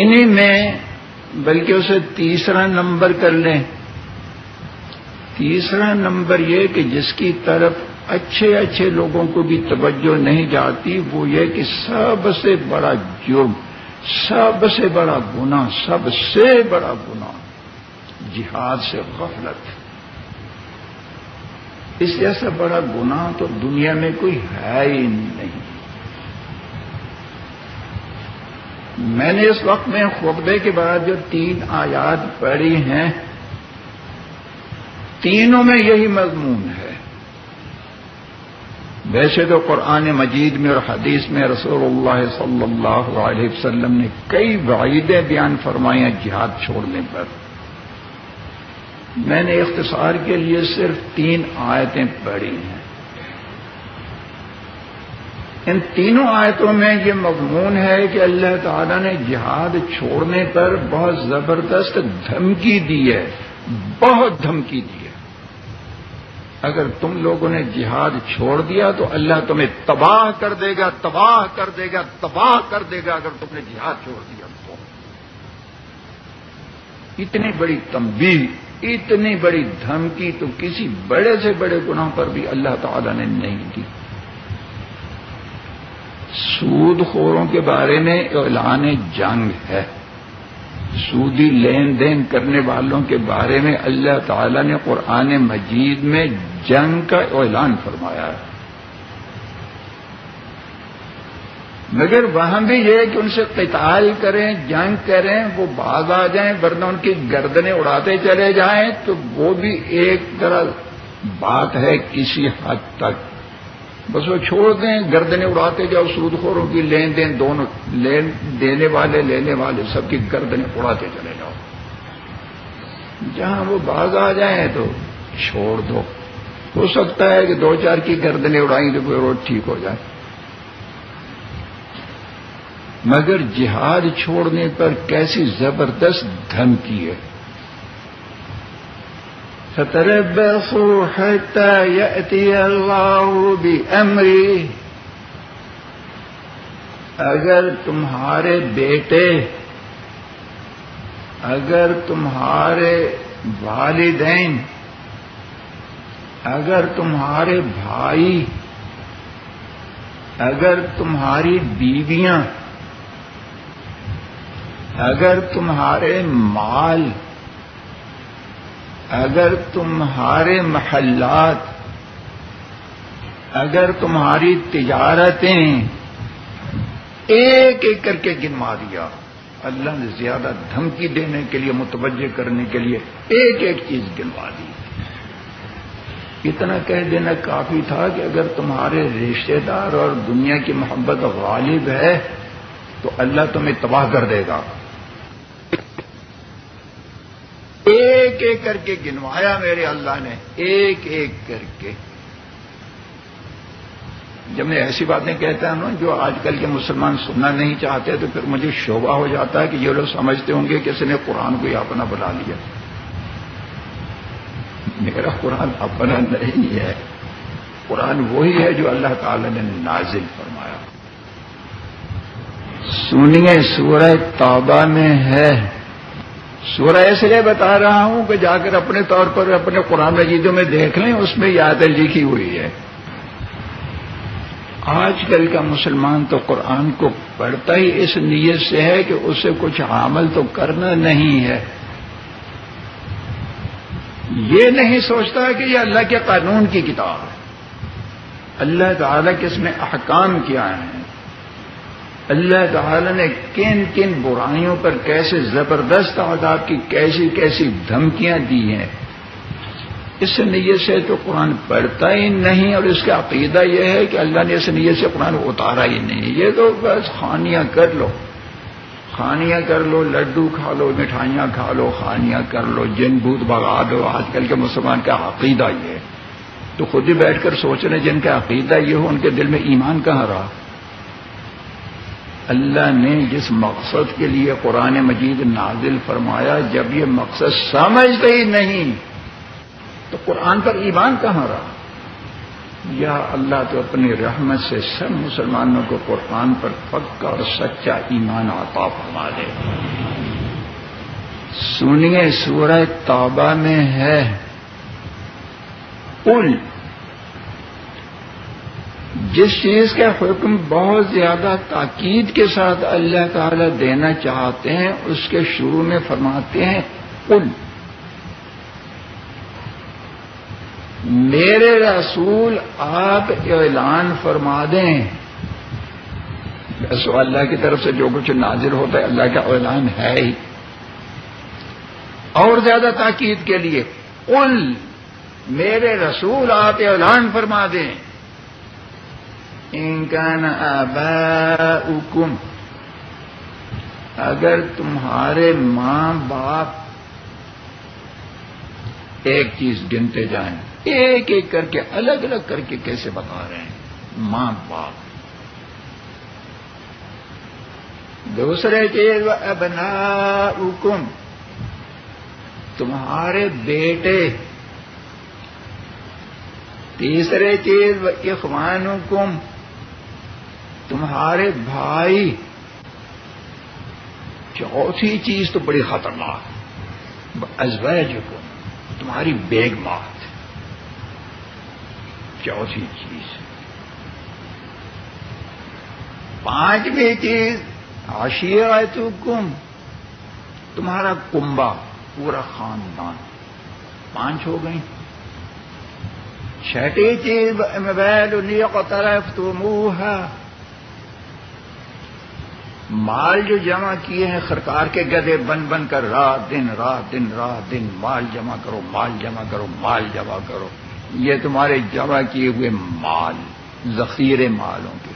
انہیں میں بلکہ اسے تیسرا نمبر کر لیں۔ تیسرا نمبر یہ کہ جس کی طرف اچھے اچھے لوگوں کو بھی توجہ نہیں جاتی وہ یہ کہ سب سے بڑا جرم سب سے بڑا گنا سب سے بڑا گنا جہاد سے غفلت۔ اس جیسا بڑا گنا تو دنیا میں کوئی ہے ہی نہیں۔ میں نے اس وقت میں خطبے کے بعد جو تین آیات پڑھی ہیں، تینوں میں یہی مضمون ہے۔ ویسے تو قرآن مجید میں اور حدیث میں رسول اللہ صلی اللہ علیہ وسلم نے کئی وعیدیں بیان فرمائی جہاد چھوڑنے پر۔ میں نے اختصار کے لیے صرف تین آیتیں پڑھی ہیں۔ ان تینوں آیتوں میں یہ مضمون ہے کہ اللہ تعالیٰ نے جہاد چھوڑنے پر بہت زبردست دھمکی دی ہے، بہت دھمکی دی ہے۔ اگر تم لوگوں نے جہاد چھوڑ دیا تو اللہ تمہیں تباہ کر دے گا، تباہ کر دے گا، تباہ کر دے گا اگر تم نے جہاد چھوڑ دیا تو۔ اتنی بڑی تمبی اتنی بڑی دھمکی تو کسی بڑے سے بڑے گناہ پر بھی اللہ تعالی نے نہیں دی۔ سود خوروں کے بارے میں اعلان جنگ ہے۔ سودی لین دین کرنے والوں کے بارے میں اللہ تعالی نے قرآن مجید میں جنگ کا اعلان فرمایا ہے۔ مگر وہاں بھی یہ کہ ان سے قتال کریں، جنگ کریں، وہ باز آ جائیں، ورنہ ان کی گردنیں اڑاتے چلے جائیں تو وہ بھی ایک طرح بات ہے کسی حد تک۔ بس وہ چھوڑ دیں، گردنیں اڑاتے جاؤ سود خوروں کی لین دین، دونوں لین دینے والے، لینے والے سب کی گردنیں اڑاتے چلے جاؤ۔ جہاں وہ باز آ جائیں تو چھوڑ دو۔ ہو سکتا ہے کہ دو چار کی گردنیں اڑائیں تو کوئی روڈ ٹھیک ہو جائے۔ مگر جہاد چھوڑنے پر کیسی زبردست دھمکی ہے۔ فتربصوا حتى يأتي الله بأمره. اگر تمہارے بیٹے، اگر تمہارے والدین، اگر تمہارے بھائی، اگر تمہاری بیویاں، اگر تمہارے مال اگر تمہارے محلات، اگر تمہاری تجارتیں ایک ایک کر کے گنوا دیا، اللہ نے زیادہ دھمکی دینے کے لیے، متوجہ کرنے کے لیے ایک ایک چیز گنوا دی۔ اتنا کہہ دینا کافی تھا کہ اگر تمہارے رشتے دار اور دنیا کی محبت غالب ہے، تو اللہ تمہیں تباہ کر دے گا۔ ایک ایک کر کے گنوایا میرے اللہ نے، ایک ایک کر کے۔ جب میں ایسی باتیں کہتا ہوں نا، جو آج کل کے مسلمان سننا نہیں چاہتے، تو پھر مجھے شعبہ ہو جاتا ہے کہ یہ لوگ سمجھتے ہوں گے کہ اس نے قرآن کو ہی اپنا بنا لیا۔ میرا قرآن اپنا نہیں ہے۔ قرآن وہی ہے جو اللہ تعالی نے نازل فرمایا۔ سنیے، سورہ توبہ میں ہے۔ سورہ اس لیے بتا رہا ہوں کہ جا کر اپنے طور پر اپنے قرآن مجیدوں میں دیکھ لیں، اس میں یادیں لکھی ہوئی ہے۔ آج کل کا مسلمان تو قرآن کو پڑھتا ہی اس نیت سے ہے کہ اسے کچھ عمل تو کرنا نہیں ہے۔ یہ نہیں سوچتا کہ یہ اللہ کے قانون کی کتاب ہے۔ اللہ تعالیٰ کے اس میں احکام کیا ہیں۔ اللہ تعالی نے کن کن برائیوں پر کیسے زبردست آداب کی، کیسی کیسی دھمکیاں دی ہیں۔ اس نیت سے تو قرآن پڑھتا ہی نہیں اور اس کا عقیدہ یہ ہے کہ اللہ نے اس نیت سے قرآن اتارا ہی نہیں۔ یہ تو بس خانیاں کر لو۔ خانیاں کر لو، لڈو کھا لو، مٹھائیاں کھا لو، خانیاں کر لو، جن بھوت بگا دو۔ آج کل کے مسلمان کا عقیدہ یہ ہے۔ تو خود ہی بیٹھ کر سوچ رہے جن کا عقیدہ یہ ہو، ان کے دل میں ایمان کہاں رہا؟ اللہ نے جس مقصد کے لیے قرآن مجید نازل فرمایا، جب یہ مقصد سمجھتے ہی نہیں، تو قرآن پر ایمان کہاں رہا؟ یا اللہ تو اپنی رحمت سے سب مسلمانوں کو قرآن پر پکا اور سچا ایمان عطا فرما دے۔ سنیے، سورہ توبہ میں ہے ان جس چیز کا حکم بہت زیادہ تاکید کے ساتھ اللہ تعالی دینا چاہتے ہیں، اس کے شروع میں فرماتے ہیں ان میرے رسول آپ اعلان فرما دیں۔ سو اللہ کی طرف سے جو کچھ نازر ہوتا ہے، اللہ کا اعلان ہے ہی۔ اور زیادہ تاکید کے لیے، قل۔ میرے رسول آپ اعلان فرما دیں۔ ان کا نا اگر تمہارے ماں باپ ایک چیز گنتے جائیں، ایک ایک کر کے الگ الگ کر کے کیسے بتا رہے ہیں؟ ماں باپ۔ دوسرے چیز ابنا حکم تمہارے بیٹے۔ تیسرے چیز اخوان حکم تمہارے بھائی چوتھی چیز تو بڑی خطرناک ازویج حکم تمہاری بیگ مات چوتھی چیز۔ پانچویں چیز آشیر کم تمہارا کنبا پورا خاندان۔ پانچ ہو گئی چھٹی چیز موبائل کو طرف تو منہ ہے مال جو جمع کیے ہیں سرکار کے گدے بن بن کر رات دن رات دن رات دن مال جمع کرو، مال جمع کرو، مال جمع کرو۔ یہ تمہارے جمع کیے ہوئے مال، ذخیرے مالوں کے۔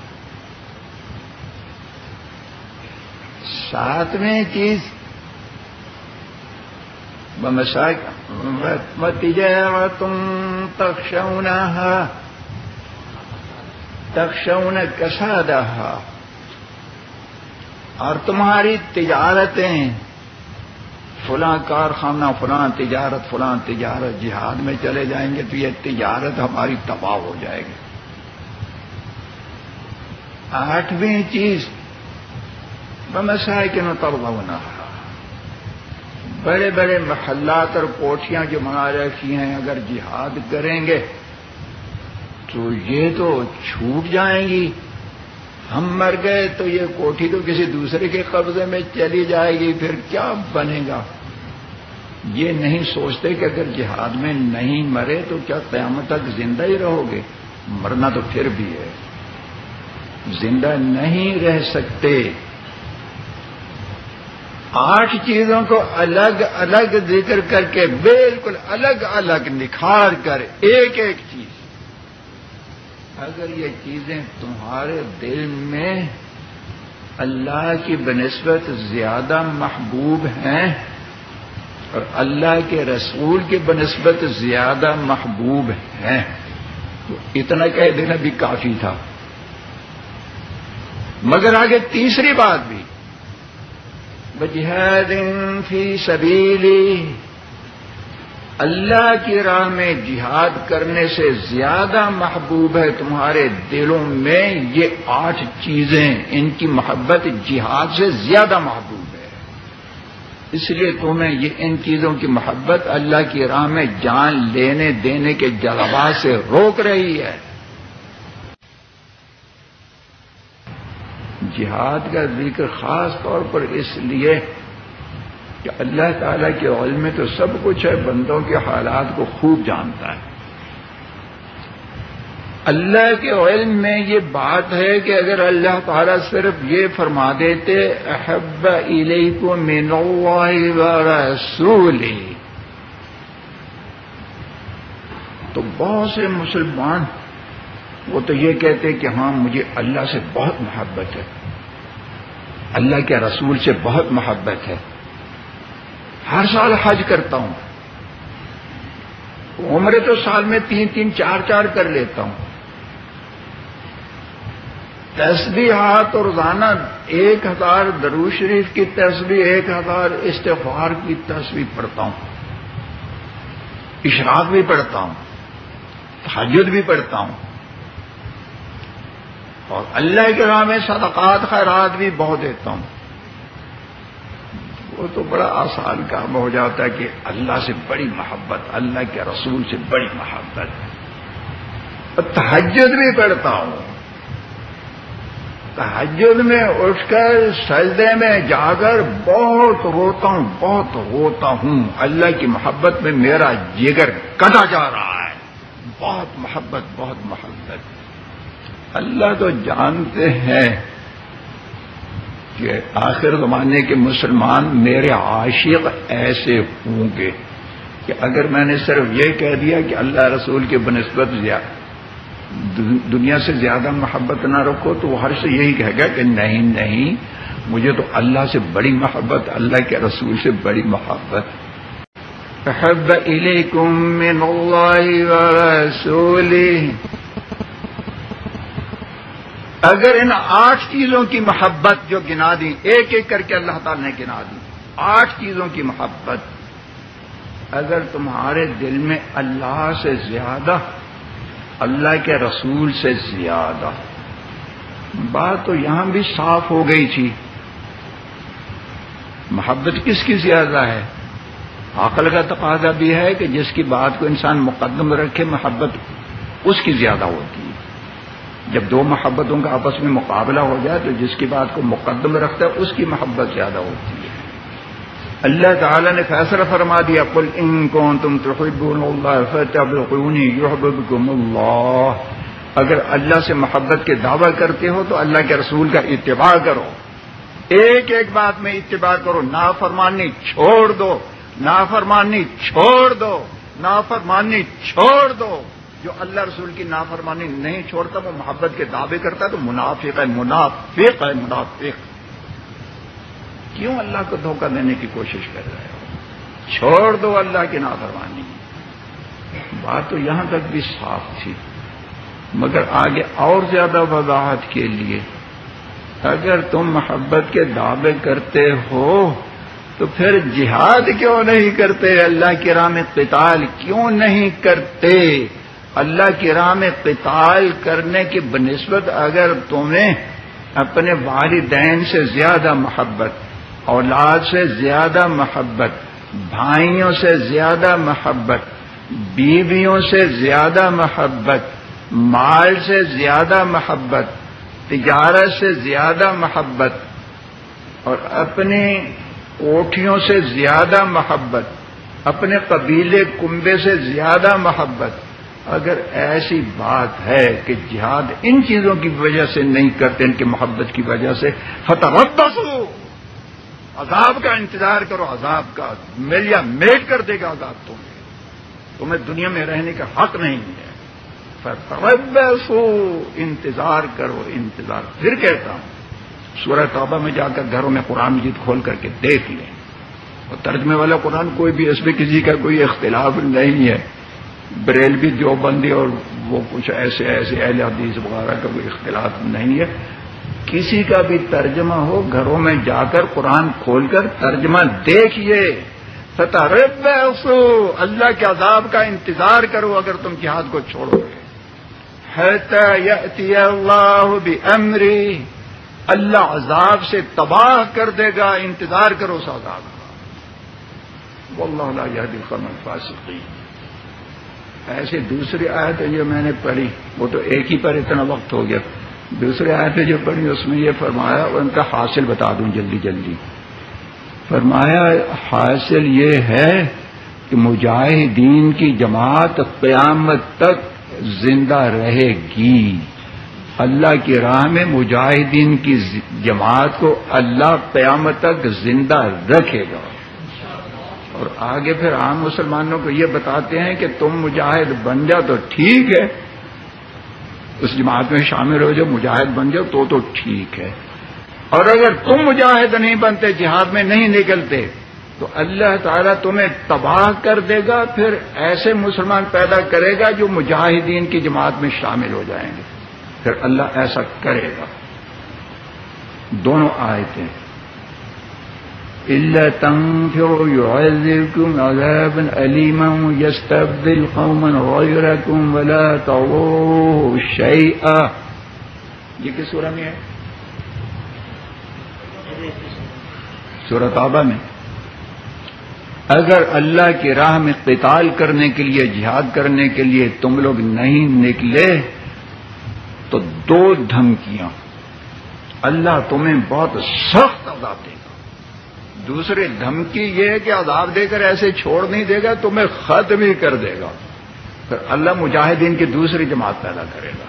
ساتویں چیز۔ تم تخشون تخشون کسادہ اور تمہاری تجارتیں، فلاں کارخانہ، فلاں تجارت فلاں تجارت، جہاد میں چلے جائیں گے تو یہ تجارت ہماری تباہ ہو جائے گی۔ آٹھویں چیز بمسائے کہ نتبا ہونا بڑے بڑے محلات اور کوٹیاں جو بنا رکھی ہیں، اگر جہاد کریں گے تو یہ تو چھوٹ جائیں گی۔ ہم مر گئے تو یہ کوٹھی تو کسی دوسرے کے قبضے میں چلی جائے گی، پھر کیا بنے گا؟ یہ نہیں سوچتے کہ اگر جہاد میں نہیں مرے تو کیا قیامت تک زندہ ہی رہو گے؟ مرنا تو پھر بھی ہے۔ زندہ نہیں رہ سکتے۔ آٹھ چیزوں کو الگ الگ ذکر کر کے بالکل الگ الگ نکھار کر ایک ایک چیز۔ اگر یہ چیزیں تمہارے دل میں اللہ کی بنسبت زیادہ محبوب ہیں اور اللہ کے رسول کی بنسبت زیادہ محبوب ہیں، تو اتنا کہہ دینا بھی کافی تھا۔ مگر آگے تیسری بات بھی۔ بجہد فی سبیلی اللہ کی راہ میں جہاد کرنے سے زیادہ محبوب ہے تمہارے دلوں میں یہ آٹھ چیزیں، ان کی محبت جہاد سے زیادہ محبوب ہے۔ اس لیے تمہیں یہ ان چیزوں کی محبت اللہ کی راہ میں جان لینے دینے کے جذبات سے روک رہی ہے۔ جہاد کا ذکر خاص طور پر اس لیے کہ اللہ تعالیٰ کے علم میں تو سب کچھ ہے، بندوں کے حالات کو خوب جانتا ہے۔ اللہ کے علم میں یہ بات ہے کہ اگر اللہ تعالیٰ صرف یہ فرما دیتے، احب کو رسول تو بہت سے مسلمان وہ تو یہ کہتے کہ ہاں مجھے اللہ سے بہت محبت ہے۔ اللہ کے رسول سے بہت محبت ہے۔ ہر سال حج کرتا ہوں۔ عمرے تو سال میں تین تین چار چار کر لیتا ہوں۔ تسبیحات اور روزانہ ایک ہزار درو شریف کی تصویر ایک ہزار استفار کی تصویر پڑھتا ہوں۔ اشراق بھی پڑھتا ہوں۔ حجد بھی پڑھتا ہوں۔ اور اللہ کے راہ میں صدقات، خیرات بھی بہت دیتا ہوں۔ وہ تو بڑا آسان کام ہو جاتا ہے کہ اللہ سے بڑی محبت، اللہ کے رسول سے بڑی محبت۔ تحجد بھی پڑھتا ہوں۔ تحجد میں اٹھ کر سجدے میں جا کر بہت روتا ہوں، بہت روتا ہوں۔ اللہ کی محبت میں میرا جگر کٹا جا رہا ہے۔ بہت محبت بہت محبت۔ اللہ تو جانتے ہیں۔ کہ آخر زمانے کے مسلمان میرے عاشق ایسے ہوں گے کہ اگر میں نے صرف یہ کہہ دیا کہ اللہ رسول کے بنسبت دنیا سے زیادہ محبت نہ رکھو، تو وہ ہر سے یہی کہے گا کہ نہیں نہیں، مجھے تو اللہ سے بڑی محبت، اللہ کے رسول سے بڑی محبت۔ من اگر ان آٹھ چیزوں کی محبت جو گنا دی ایک ایک کر کے اللہ تعالی نے گنا دی۔ آٹھ چیزوں کی محبت۔ اگر تمہارے دل میں اللہ سے زیادہ، اللہ کے رسول سے زیادہ، بات تو یہاں بھی صاف ہو گئی تھی۔ محبت کس کی زیادہ ہے؟ عقل کا تقاضا بھی ہے کہ جس کی بات کو انسان مقدم رکھے، محبت اس کی زیادہ ہوتی۔ جب دو محبتوں کا آپس میں مقابلہ ہو جائے تو جس کی بات کو مقدم رکھتا ہے اس کی محبت زیادہ ہوتی ہے۔ اللہ تعالی نے فیصلہ فرما دیا کل ان کو تم اللہ اگر اللہ سے محبت کے دعوی کرتے ہو تو اللہ کے رسول کا اتباع کرو۔ ایک ایک بات میں اتباع کرو، نافرمانی چھوڑ دو، نافرمانی چھوڑ دو، نافرمانی چھوڑ دو۔ جو اللہ رسول کی نافرمانی نہیں چھوڑتا، وہ محبت کے دعوے کرتا ہے تو منافق ہے منافق ہے، منافق۔ کیوں اللہ کو دھوکہ دینے کی کوشش کر رہے ہو؟ چھوڑ دو اللہ کی نافرمانی۔ بات تو یہاں تک بھی صاف تھی۔ مگر آگے اور زیادہ وضاحت کے لیے، اگر تم محبت کے دعوے کرتے ہو تو پھر جہاد کیوں نہیں کرتے؟ اللہ کی راہ میں قتال کیوں نہیں کرتے؟ اللہ کی راہ میں قتال کرنے کی بنسبت اگر تمہیں اپنے والدین سے زیادہ محبت، اولاد سے زیادہ محبت، بھائیوں سے زیادہ محبت، بیویوں سے زیادہ محبت، مال سے زیادہ محبت، تجارت سے زیادہ محبت اور اپنی کوٹھیوں سے زیادہ محبت، اپنے قبیلے کنبے سے زیادہ محبت اگر ایسی بات ہے کہ جہاد ان چیزوں کی وجہ سے نہیں کرتے، ان کی محبت کی وجہ سے فتح ہو عذاب کا انتظار کرو، عذاب کا مل یا میٹ کر دے گا عذاب تمہیں۔ تمہیں دنیا میں رہنے کا حق نہیں ہے۔ فتح انتظار کرو، انتظار۔ پھر کہتا ہوں، سورہ توبہ میں جا کر گھروں میں قرآن مجید کھول کر کے دیکھ لیں۔ اور ترجمے والا قرآن کوئی بھی اس میں کسی کا کوئی اختلاف نہیں ہے۔ بریلوی جو بندی اور وہ کچھ ایسے ایسے اہل حدیث وغیرہ کا کوئی اختلاف نہیں ہے۔ کسی کا بھی ترجمہ ہو، گھروں میں جا کر قرآن کھول کر ترجمہ دیکھیے۔ فتح اللہ کے عذاب کا انتظار کرو اگر تم جہاد کو چھوڑو۔ گے اللہ امری اللہ عذاب سے تباہ کر دے گا، انتظار کرو اس عذاب کا۔ واللہ لا القوم الفاسقین۔ ایسے دوسری آیت جو میں نے پڑھی، وہ تو ایک ہی پر اتنا وقت ہو گیا۔ دوسری آیت جو پڑھی، اس میں یہ فرمایا اور ان کا حاصل بتا دوں جلدی جلدی۔ فرمایا، حاصل یہ ہے کہ مجاہدین کی جماعت قیامت تک زندہ رہے گی۔ اللہ کی راہ میں مجاہدین کی جماعت کو اللہ قیامت تک زندہ رکھے گا۔ اور آگے پھر عام مسلمانوں کو یہ بتاتے ہیں کہ تم مجاہد بن جاؤ تو ٹھیک ہے۔ اس جماعت میں شامل ہو جاؤ مجاہد بن جاؤ تو تو ٹھیک ہے۔ اور اگر تم مجاہد نہیں بنتے، جہاد میں نہیں نکلتے، تو اللہ تعالیٰ تمہیں تباہ کر دے گا، پھر ایسے مسلمان پیدا کرے گا جو مجاہدین کی جماعت میں شامل ہو جائیں گے۔ پھر اللہ ایسا کرے گا۔ دونوں آیتیں۔ إلا تنفروا يعذبكم عذابا أليما ويستبدل قوما غيركم ولا تضروه شيئا. یہ کس سورہ میں ہے؟ سورت آبا میں. اگر اللہ کی راہ میں قتال کرنے کے لیے، جہاد کرنے کے لیے تم لوگ نہیں نکلے، تو دو دھمکیاں. اللہ تمہیں بہت سخت عذاب دے دوسری دھمکی یہ ہے کہ عذاب دے کر ایسے چھوڑ نہیں دے گا تمہیں ختم ہی کر دے گا۔ پھر اللہ مجاہدین کی دوسری جماعت پیدا کرے گا۔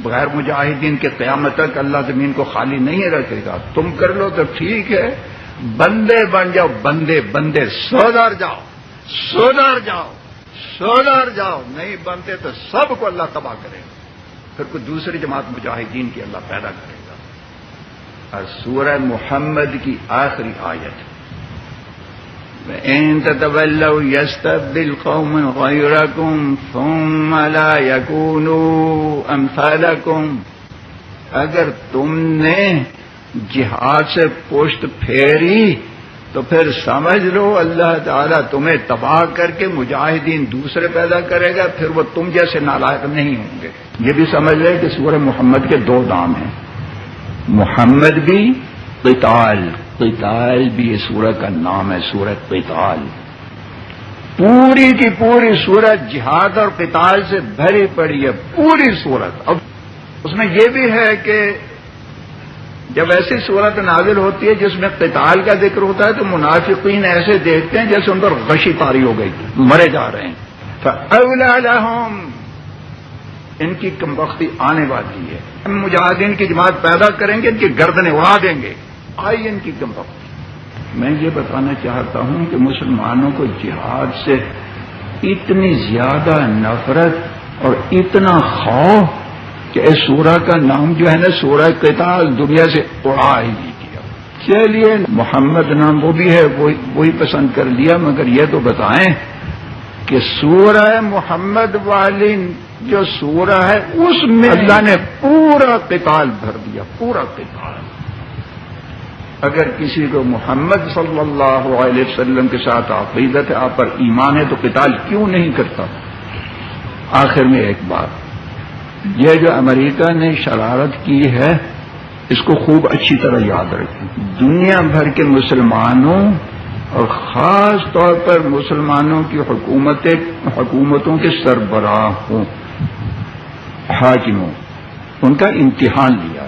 بغیر مجاہدین کے قیامت تک اللہ زمین کو خالی نہیں رکھے گا۔ تم کر لو تو ٹھیک ہے۔ بندے بن جاؤ، بندے بندے، سودار جاؤ۔ سودار جاؤ۔ سودار جاؤ۔ نہیں بنتے تو سب کو اللہ تباہ کرے گا۔ پھر کوئی دوسری جماعت مجاہدین کی اللہ پیدا کرے گا۔ اور سورہ محمد کی آخری آیت۔ يستبدل قوم غيركم ثم لا يكونوا أمثالكم۔ اگر تم نے جہاد سے پشت پھیری تو پھر سمجھ لو اللہ تعالیٰ تمہیں تباہ کر کے مجاہدین دوسرے پیدا کرے گا، پھر وہ تم جیسے نالائق نہیں ہوں گے۔ یہ بھی سمجھ لے کہ سورہ محمد کے دو دام ہیں۔ محمد بھی قتال قتال بھی یہ سورت کا نام ہے سورت قتال۔ پوری کی پوری سورت جہاد اور قتال سے بھری پڑی ہے، پوری سورت۔ اب اس میں یہ بھی ہے کہ جب ایسی صورت نازل ہوتی ہے جس میں قتال کا ذکر ہوتا ہے تو منافقین ایسے دیکھتے ہیں جیسے ان پر غشی پاری ہو گئی، مرے جا رہے ہیں۔ ان کی کم وقتی آنے والی ہے۔ ہم مجاہدین کی جماعت پیدا کریں گے، ان کی گردنیں اڑا دیں گے۔ آئی ان کی کم وقتی میں یہ بتانا چاہتا ہوں کہ مسلمانوں کو جہاد سے اتنی زیادہ نفرت اور اتنا خوف کہ اس سورہ کا نام جو ہے نا، سورہ قتال دنیا سے اڑا ہی نہیں کیا۔ چلیے محمد نام وہ بھی ہے وہی پسند کر لیا، مگر یہ تو بتائیں۔ کہ سورہ محمد والی جو سورہ ہے، اس میں اللہ نے پورا قتال بھر دیا، پورا قتال۔ اگر کسی کو محمد صلی اللہ علیہ وسلم کے ساتھ عقیدت ہے، آپ پر ایمان ہے، تو قتال کیوں نہیں کرتا؟ آخر میں ایک بات۔ یہ جو امریکہ نے شرارت کی ہے، اس کو خوب اچھی طرح یاد رکھیں۔ دنیا بھر کے مسلمانوں اور خاص طور پر مسلمانوں کی حکومتیں حکومتوں کے سربراہوں حاکموں، ان کا امتحان لیا۔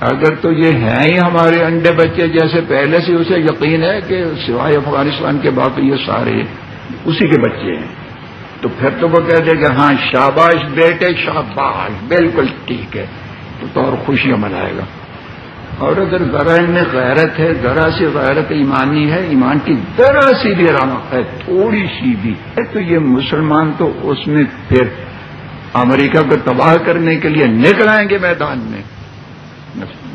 اگر تو یہ ہیں ہی ہمارے انڈے بچے، جیسے پہلے سے اسے یقین ہے کہ سوائے افغانستان کے باقی یہ سارے اسی کے بچے ہیں۔ تو پھر تو وہ کہہ دے کہ ہاں شاباش بیٹے، شاباش، بالکل ٹھیک ہے، تو تو اور خوشیاں منائے گا۔ اور اگر ذرا ان میں غیرت ہے، ذرا سی غیرت ایمانی ہے، ایمان کی ذرا سی بھی رونق ہے، تھوڑی سی بھی ہے، تو یہ مسلمان تو اس میں پھر امریکہ کو تباہ کرنے کے لیے نکل آئیں گے میدان میں۔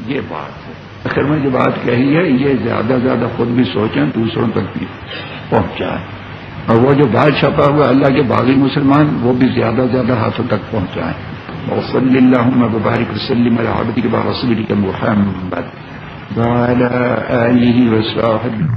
یہ بات ہے۔ آخر میں جو بات کہی ہے، یہ زیادہ زیادہ خود بھی سوچیں، دوسروں تک بھی پہنچائیں۔ اور وہ جو باہر چھپا ہوا اللہ کے باغی مسلمان، وہ بھی زیادہ زیادہ ہاتھوں تک پہنچائیں۔ وصل اللهم وبارك وسلم على عبدك ورسولك محمد وعلى آله وصحبه.